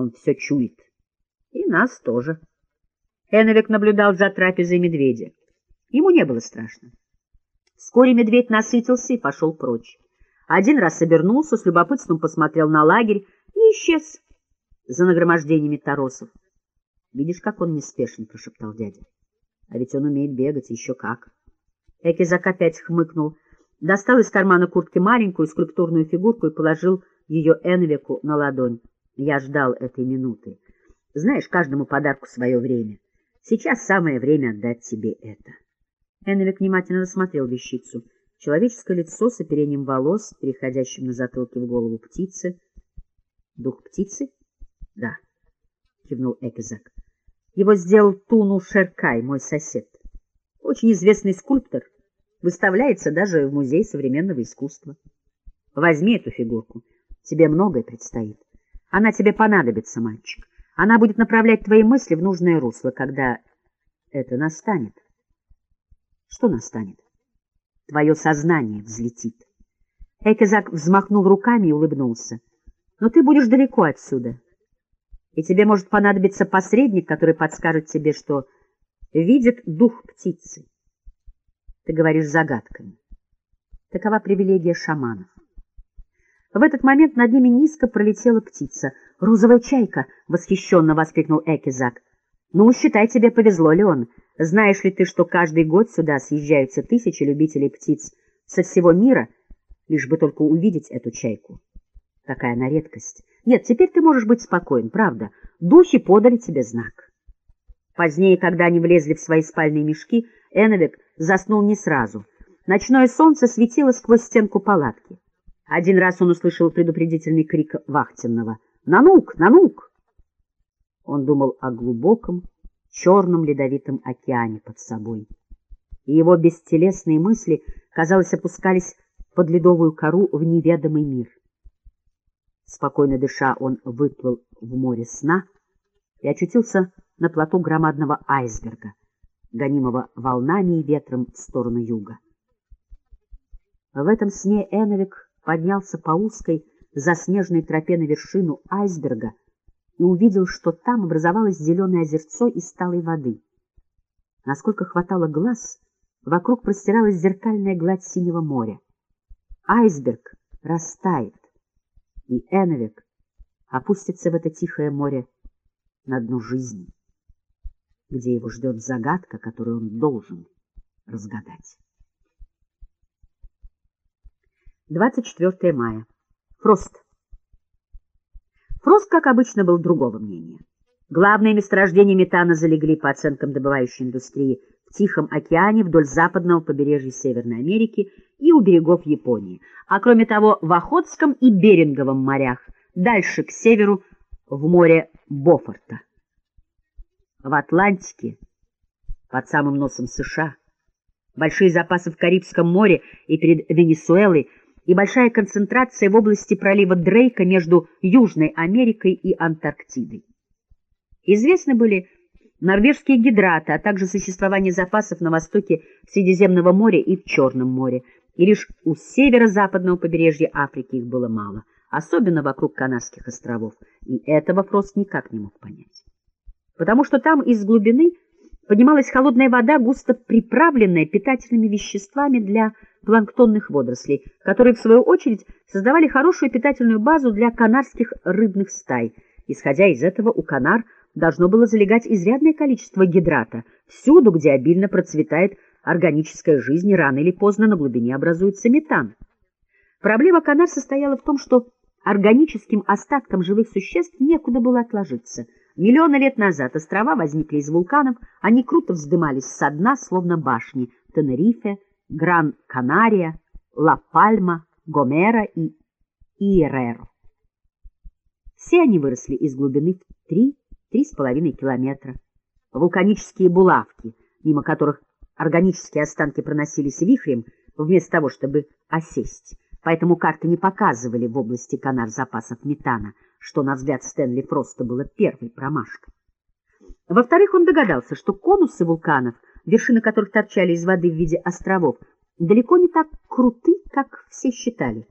Он все чует. И нас тоже. Эновик наблюдал за трапезой медведя. Ему не было страшно. Вскоре медведь насытился и пошел прочь. Один раз обернулся, с любопытством посмотрел на лагерь и исчез за нагромождениями торосов. — Видишь, как он неспешен, — прошептал дядя. — А ведь он умеет бегать, еще как. Экизак опять хмыкнул, достал из кармана куртки маленькую скульптурную фигурку и положил ее Энвику на ладонь. Я ждал этой минуты. Знаешь, каждому подарку свое время. Сейчас самое время отдать тебе это. Энвик внимательно рассмотрел вещицу. Человеческое лицо с оперением волос, переходящим на затылке в голову птицы. Дух птицы? Да, кивнул Экизак. Его сделал Туну Шеркай, мой сосед. Очень известный скульптор. Выставляется даже в Музее современного искусства. Возьми эту фигурку. Тебе многое предстоит. Она тебе понадобится, мальчик. Она будет направлять твои мысли в нужное русло, когда это настанет. Что настанет? Твое сознание взлетит. Экизак взмахнул руками и улыбнулся. Но ты будешь далеко отсюда. И тебе может понадобиться посредник, который подскажет тебе, что видит дух птицы. Ты говоришь загадками. Такова привилегия шаманов. В этот момент над ними низко пролетела птица. «Розовая чайка!» — восхищенно воскликнул Экизак. «Ну, считай, тебе повезло, Леон. Знаешь ли ты, что каждый год сюда съезжаются тысячи любителей птиц со всего мира, лишь бы только увидеть эту чайку? Какая она редкость! Нет, теперь ты можешь быть спокоен, правда. Духи подали тебе знак». Позднее, когда они влезли в свои спальные мешки, Эновик заснул не сразу. Ночное солнце светило сквозь стенку палатки. Один раз он услышал предупредительный крик вахтенного «Нанук! Нанук!». Он думал о глубоком, черном ледовитом океане под собой. И его бестелесные мысли, казалось, опускались под ледовую кору в неведомый мир. Спокойно дыша, он выплыл в море сна и очутился на плоту громадного айсберга, гонимого волнами и ветром в сторону юга. В этом сне Эновик поднялся по узкой заснеженной тропе на вершину айсберга и увидел, что там образовалось зеленое озерцо из талой воды. Насколько хватало глаз, вокруг простиралась зеркальная гладь синего моря. Айсберг растает, и Эновик опустится в это тихое море на дно жизни, где его ждет загадка, которую он должен разгадать. 24 мая. Фрост. Фрост, как обычно, был другого мнения. Главные месторождения метана залегли, по оценкам добывающей индустрии, в Тихом океане вдоль западного побережья Северной Америки и у берегов Японии, а кроме того в Охотском и Беринговом морях, дальше к северу в море Бофорта. В Атлантике, под самым носом США, большие запасы в Карибском море и перед Венесуэлой – и большая концентрация в области пролива Дрейка между Южной Америкой и Антарктидой. Известны были норвежские гидраты, а также существование запасов на востоке Средиземного моря и в Черном море, и лишь у северо-западного побережья Африки их было мало, особенно вокруг Канарских островов, и этого Фрост никак не мог понять. Потому что там из глубины поднималась холодная вода, густо приправленная питательными веществами для планктонных водорослей, которые, в свою очередь, создавали хорошую питательную базу для канарских рыбных стай. Исходя из этого, у канар должно было залегать изрядное количество гидрата. Всюду, где обильно процветает органическая жизнь, рано или поздно на глубине образуется метан. Проблема канар состояла в том, что органическим остаткам живых существ некуда было отложиться – Миллионы лет назад острова возникли из вулканов, они круто вздымались со дна, словно башни Тенерифе, Гран-Канария, Ла-Пальма, Гомера и Иереро. Все они выросли из глубины в 3-3,5 километра. Вулканические булавки, мимо которых органические останки проносились вихрем, вместо того, чтобы осесть. Поэтому карты не показывали в области Канар запасов метана — что, на взгляд Стэнли Фроста, было первой промашкой. Во-вторых, он догадался, что конусы вулканов, вершины которых торчали из воды в виде островов, далеко не так круты, как все считали.